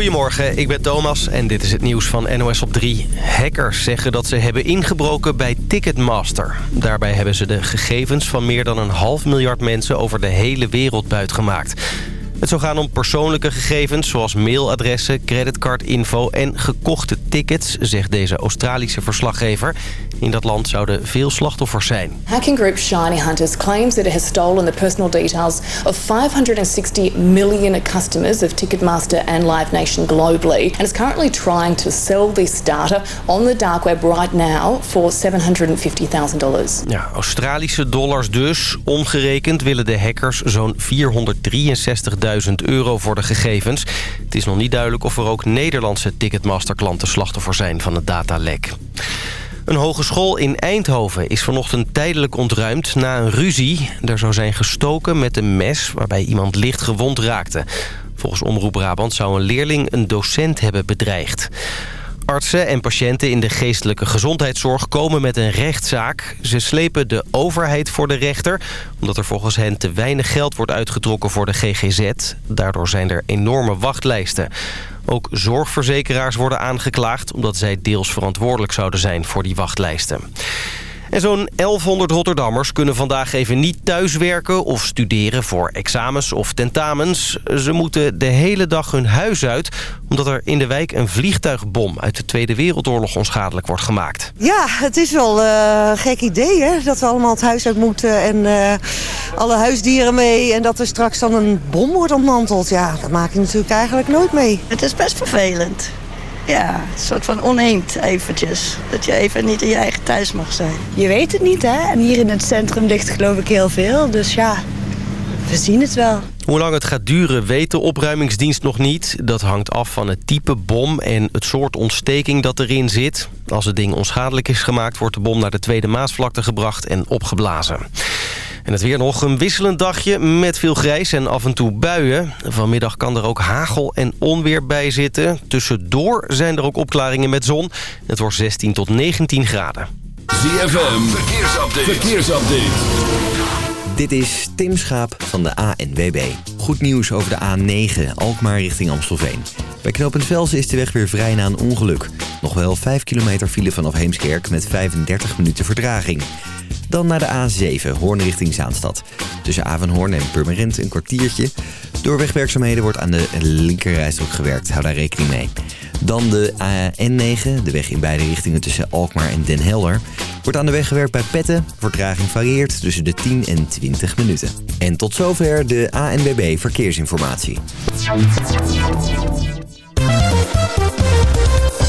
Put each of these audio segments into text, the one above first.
Goedemorgen, ik ben Thomas en dit is het nieuws van NOS op 3. Hackers zeggen dat ze hebben ingebroken bij Ticketmaster. Daarbij hebben ze de gegevens van meer dan een half miljard mensen over de hele wereld buitgemaakt. Het zou gaan om persoonlijke gegevens zoals mailadressen, creditcardinfo en gekochte tickets, zegt deze Australische verslaggever. In dat land zouden veel slachtoffers zijn. Hacking group Shiny Hunters claims that it has stolen the personal details of 560 million customers of Ticketmaster and Live Nation globally and is currently trying to sell this data on the dark web right now for $750,000. Ja, Australische dollars dus. Omgerekend willen de hackers zo'n 463.000 euro voor de gegevens. Het is nog niet duidelijk of er ook Nederlandse Ticketmaster-klanten slachtoffer zijn van het datalek. Een hogeschool in Eindhoven is vanochtend tijdelijk ontruimd na een ruzie. Er zou zijn gestoken met een mes waarbij iemand licht gewond raakte. Volgens Omroep Brabant zou een leerling een docent hebben bedreigd. Artsen en patiënten in de geestelijke gezondheidszorg komen met een rechtszaak. Ze slepen de overheid voor de rechter... omdat er volgens hen te weinig geld wordt uitgetrokken voor de GGZ. Daardoor zijn er enorme wachtlijsten. Ook zorgverzekeraars worden aangeklaagd... omdat zij deels verantwoordelijk zouden zijn voor die wachtlijsten. En zo'n 1100 Rotterdammers kunnen vandaag even niet thuiswerken of studeren voor examens of tentamens. Ze moeten de hele dag hun huis uit, omdat er in de wijk een vliegtuigbom uit de Tweede Wereldoorlog onschadelijk wordt gemaakt. Ja, het is wel een gek idee hè, dat we allemaal het huis uit moeten en uh, alle huisdieren mee. En dat er straks dan een bom wordt ontmanteld. Ja, dat maak je natuurlijk eigenlijk nooit mee. Het is best vervelend. Ja, een soort van oneend eventjes. Dat je even niet in je eigen thuis mag zijn. Je weet het niet, hè? En hier in het centrum ligt geloof ik heel veel. Dus ja, we zien het wel. Hoe lang het gaat duren weet de opruimingsdienst nog niet. Dat hangt af van het type bom en het soort ontsteking dat erin zit. Als het ding onschadelijk is gemaakt... wordt de bom naar de Tweede Maasvlakte gebracht en opgeblazen. En het weer nog een wisselend dagje met veel grijs en af en toe buien. Vanmiddag kan er ook hagel en onweer bij zitten. Tussendoor zijn er ook opklaringen met zon. Het wordt 16 tot 19 graden. ZFM, verkeersupdate. verkeersupdate. Dit is Tim Schaap van de ANWB. Goed nieuws over de A9, Alkmaar richting Amstelveen. Bij knooppunt Velsen is de weg weer vrij na een ongeluk. Nog wel 5 kilometer file vanaf Heemskerk met 35 minuten vertraging. Dan naar de A7, Hoorn richting Zaanstad. Tussen Avenhoorn en Purmerend een kwartiertje. Door wegwerkzaamheden wordt aan de linkerrijstrook gewerkt. Hou daar rekening mee. Dan de N9, de weg in beide richtingen tussen Alkmaar en Den Helder. Wordt aan de weg gewerkt bij Petten. Vertraging varieert tussen de 10 en 20 minuten. En tot zover de ANWB Verkeersinformatie.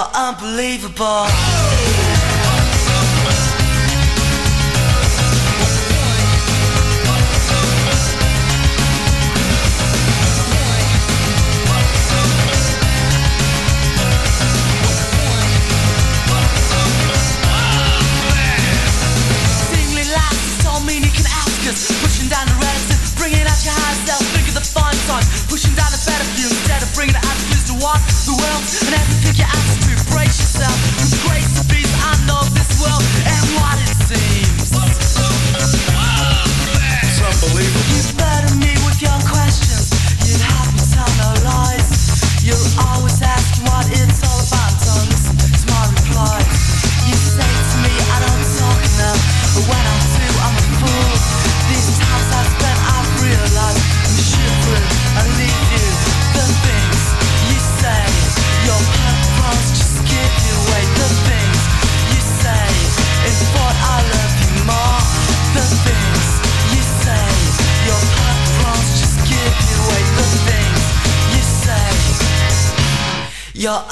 you're unbelievable. Pushing down the reticence, bringing out your the. Pushing down the instead of bringing the out to want the world and everything you ask.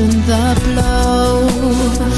In the blow.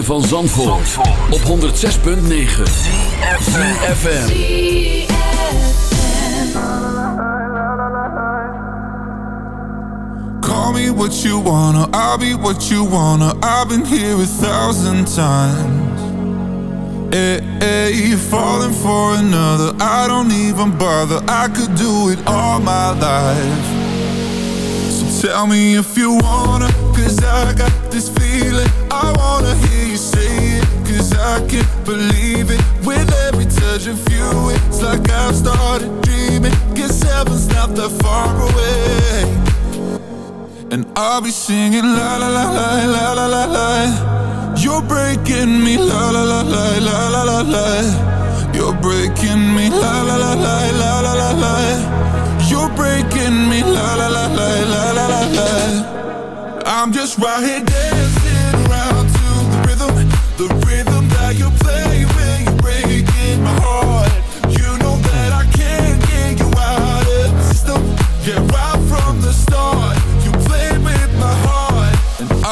van Zandvoort, op 106.9 CFFM Call me what you wanna, I'll be what you wanna. I've been here a thousand times. Hey, hey, you're falling for another. I don't even bother, I could do it all my life. So tell me if you wanna, cause I got this feeling. I can't believe it With every touch of you It's like I've started dreaming Guess heaven's not that far away And I'll be singing la la la la la la la la You're breaking me la la la la la la la la You're breaking me la la la la la la la la You're breaking me la la la la la la la la I'm just right here dancing around to the rhythm, the rhythm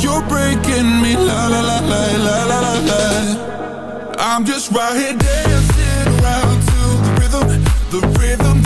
you're breaking me, la la la la la la la I'm just right here dancing around to the rhythm, the rhythm.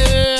Yeah.